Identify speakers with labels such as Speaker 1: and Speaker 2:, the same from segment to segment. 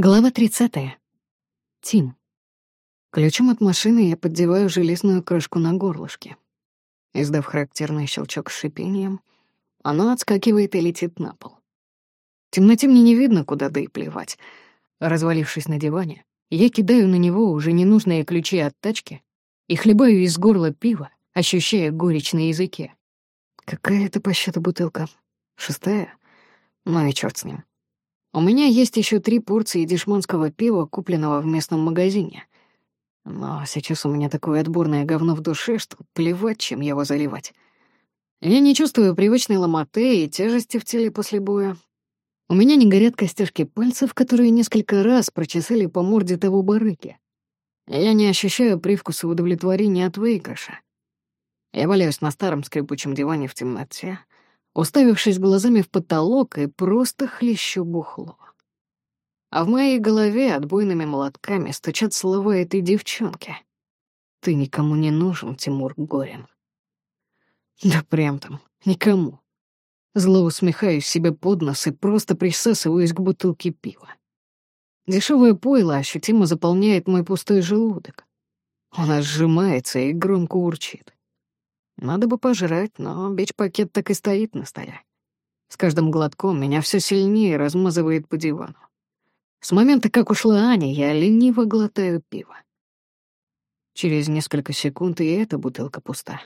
Speaker 1: Глава 30. Тим. Ключом от машины я поддеваю железную крышку на горлышке. Издав характерный щелчок с шипением, оно отскакивает и летит на пол. В темноте мне не видно, куда да и плевать. Развалившись на диване, я кидаю на него уже ненужные ключи от тачки и хлебаю из горла пива, ощущая горечь на языке. Какая это по счету бутылка? Шестая? Ну и чёрт с ним. У меня есть еще три порции дешманского пива, купленного в местном магазине. Но сейчас у меня такое отборное говно в душе, что плевать, чем его заливать. Я не чувствую привычной ломоты и тяжести в теле после боя. У меня не горят костяшки пальцев, которые несколько раз прочесали по морде того барыги. Я не ощущаю привкуса удовлетворения от выигрыша. Я валяюсь на старом скрипучем диване в темноте, уставившись глазами в потолок и просто хлещу бухло. А в моей голове отбойными молотками стучат слова этой девчонки. «Ты никому не нужен, Тимур Горин». Да прям там, никому. Зло усмехаюсь себе под нос и просто присасываюсь к бутылке пива. Дешевое пойло ощутимо заполняет мой пустой желудок. Он сжимается и громко урчит. Надо бы пожрать, но бич-пакет так и стоит на столе. С каждым глотком меня все сильнее размазывает по дивану. С момента, как ушла Аня, я лениво глотаю пиво. Через несколько секунд и эта бутылка пуста.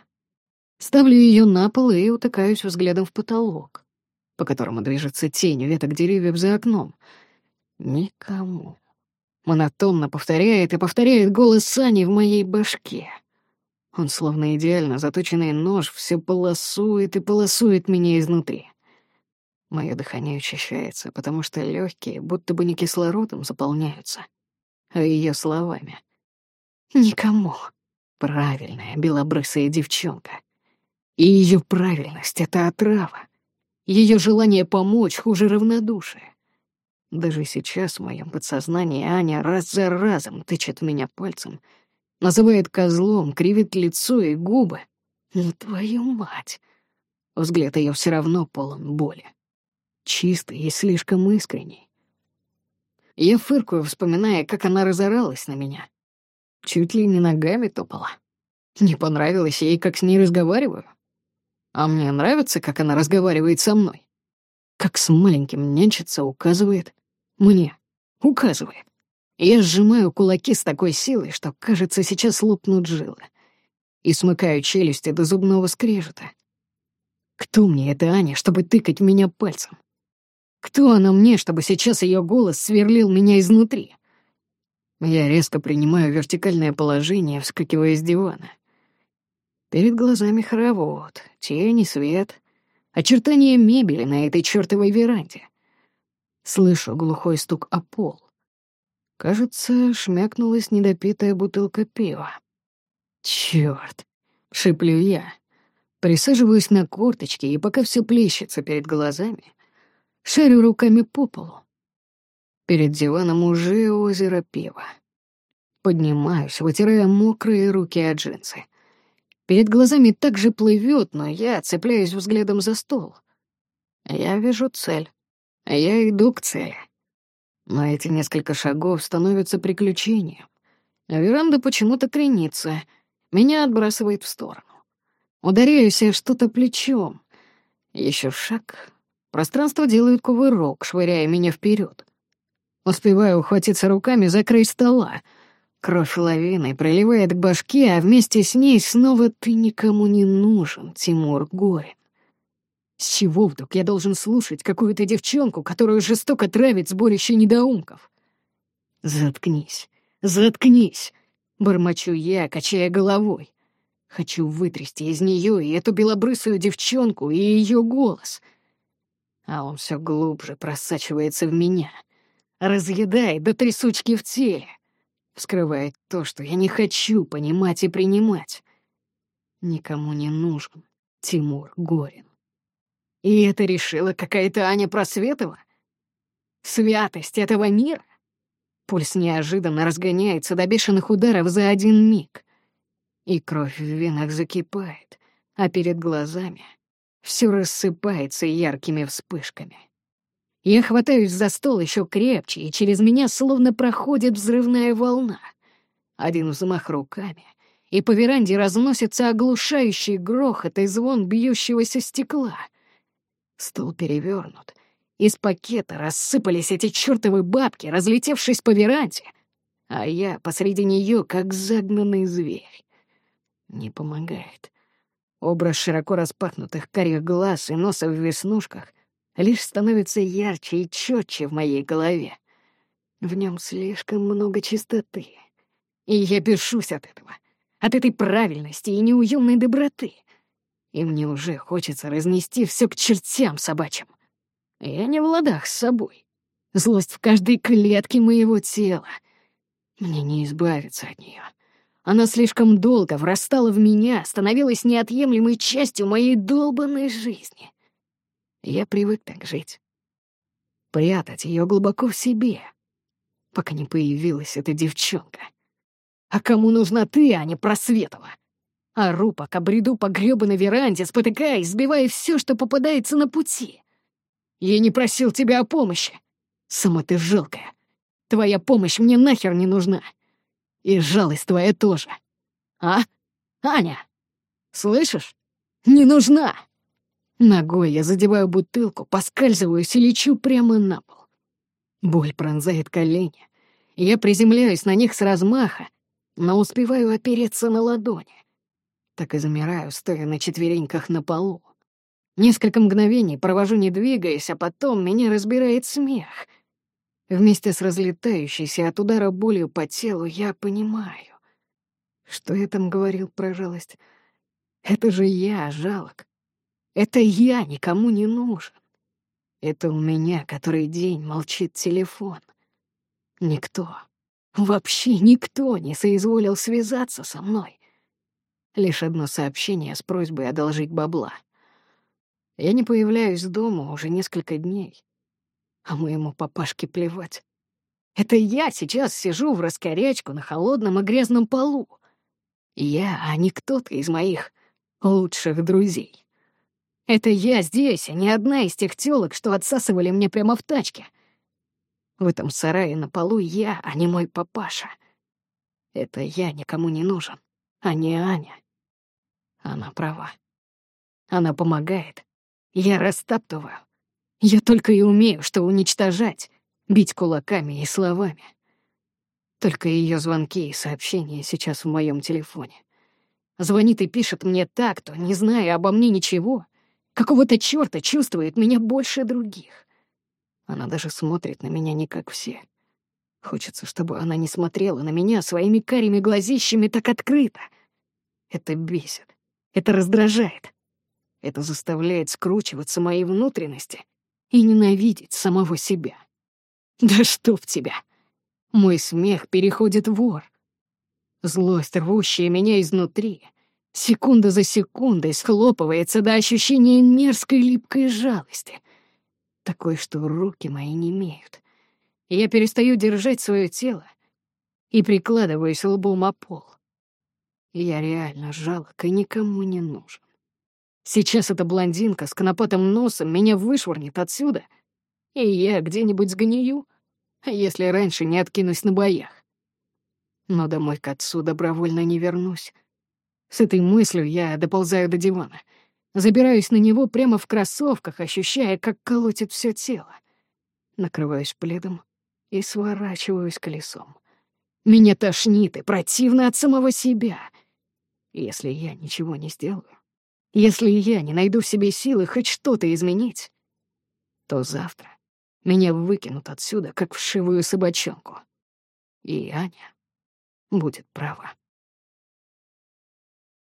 Speaker 1: Ставлю ее на пол и утыкаюсь взглядом в потолок, по которому движется тень веток деревьев за окном. Никому. Монотонно повторяет и повторяет голос Сани в моей башке. Он, словно идеально заточенный нож, все полосует и полосует меня изнутри. Мое дыхание учащается, потому что легкие будто бы не кислородом заполняются, а ее словами. Никому. Правильная белобрысая девчонка. И ее правильность — это отрава. Ее желание помочь хуже равнодушия. Даже сейчас в моем подсознании Аня раз за разом тычет меня пальцем — Называет козлом, кривит лицо и губы. Ну, твою мать! Взгляд ее все равно полон боли. Чистый и слишком искренний. Я фыркаю, вспоминая, как она разоралась на меня. Чуть ли не ногами топала. Не понравилось ей, как с ней разговариваю. А мне нравится, как она разговаривает со мной. Как с маленьким нянчится, указывает. Мне указывает. Я сжимаю кулаки с такой силой, что, кажется, сейчас лопнут жилы. И смыкаю челюсти до зубного скрежета. Кто мне эта Аня, чтобы тыкать меня пальцем? Кто она мне, чтобы сейчас ее голос сверлил меня изнутри? Я резко принимаю вертикальное положение, вскакивая с дивана. Перед глазами хоровод, тени, свет, очертания мебели на этой чертовой веранде. Слышу глухой стук о пол. Кажется, шмякнулась недопитая бутылка пива. Чёрт! Шиплю я. Присаживаюсь на корточки, и пока все плещется перед глазами, шарю руками по полу. Перед диваном уже озеро пива. Поднимаюсь, вытирая мокрые руки от джинсы. Перед глазами так же плывет, но я цепляюсь взглядом за стол. Я вижу цель. Я иду к цели. Но эти несколько шагов становятся приключением. А веранда почему-то кренится, меня отбрасывает в сторону. Ударяюсь я что-то плечом. Еще шаг. Пространство делает кувырок, швыряя меня вперед. Успеваю ухватиться руками за край стола. Кровь лавиной проливает к башке, а вместе с ней снова ты никому не нужен, Тимур Горин. С чего вдруг я должен слушать какую-то девчонку, которую жестоко травит сборище недоумков? Заткнись, заткнись, бормочу я, качая головой. Хочу вытрясти из нее и эту белобрысую девчонку, и ее голос. А он все глубже просачивается в меня, разъедает до трясучки в теле, вскрывает то, что я не хочу понимать и принимать. Никому не нужен Тимур Горин. И это решила какая-то Аня Просветова? Святость этого мира? Пульс неожиданно разгоняется до бешеных ударов за один миг. И кровь в венах закипает, а перед глазами все рассыпается яркими вспышками. Я хватаюсь за стол еще крепче, и через меня словно проходит взрывная волна. Один взмах руками, и по веранде разносится оглушающий грохот и звон бьющегося стекла. Стол перевернут. Из пакета рассыпались эти чертовы бабки, разлетевшись по веранде, а я посреди нее, как загнанный зверь. Не помогает. Образ широко распахнутых карих глаз и носа в веснушках лишь становится ярче и четче в моей голове. В нем слишком много чистоты. И я бешусь от этого от этой правильности и неуемной доброты. И мне уже хочется разнести все к чертям собачьим. Я не в ладах с собой. Злость в каждой клетке моего тела. Мне не избавиться от нее. Она слишком долго врастала в меня, становилась неотъемлемой частью моей долбанной жизни. Я привык так жить. Прятать ее глубоко в себе, пока не появилась эта девчонка. А кому нужна ты, а не Просветова? Ору, пока бреду по грёбаной веранде, спотыкаясь, сбивая все, что попадается на пути. Я не просил тебя о помощи. Сама ты жалкая. Твоя помощь мне нахер не нужна. И жалость твоя тоже. А? Аня? Слышишь? Не нужна. Ногой я задеваю бутылку, поскальзываюсь и лечу прямо на пол. Боль пронзает колени. Я приземляюсь на них с размаха, но успеваю опереться на ладони. Так и замираю, стоя на четвереньках на полу. Несколько мгновений провожу, не двигаясь, а потом меня разбирает смех. Вместе с разлетающейся от удара болью по телу я понимаю. Что я там говорил про жалость? Это же я, жалок. Это я никому не нужен. Это у меня который день молчит телефон. Никто, Вообще никто не соизволил связаться со мной. Лишь одно сообщение с просьбой одолжить бабла. Я не появляюсь дома уже несколько дней, а моему папашке плевать. Это я сейчас сижу в раскорячку на холодном и грязном полу. Я, а не кто-то из моих лучших друзей. Это я здесь, а не одна из тех тёлок, что отсасывали мне прямо в тачке — в этом сарае на полу я, а не мой папаша. Это я никому не нужен, а не Аня. Она права. Она помогает. Я растаптываю. Я только и умею, что уничтожать, бить кулаками и словами. Только ее звонки и сообщения сейчас в моем телефоне. Звонит и пишет мне так, кто, не зная обо мне ничего, какого-то чёрта чувствует меня больше других. Она даже смотрит на меня не как все. Хочется, чтобы она не смотрела на меня своими карими глазищами так открыто. Это бесит. Это раздражает. Это заставляет скручиваться мои внутренности и ненавидеть самого себя. Да что в тебя? Мой смех переходит в вор. Злость, рвущая меня изнутри, секунда за секундой схлопывается до ощущения мерзкой липкой жалости — такой, что руки мои не имеют. Я перестаю держать свое тело и прикладываюсь лбом о пол. Я реально жалок и никому не нужен. Сейчас эта блондинка с конопатым носом меня вышвырнет отсюда, и я где-нибудь сгнию, если раньше не откинусь на боях. Но домой к отцу добровольно не вернусь. С этой мыслью я доползаю до дивана — Забираюсь на него прямо в кроссовках, ощущая, как колотит все тело. Накрываюсь пледом и сворачиваюсь колесом. Меня тошнит и противно от самого себя. Если я ничего не сделаю, если я не найду в себе силы хоть что-то изменить, то завтра меня выкинут отсюда, как вшивую собачонку. И Аня будет права.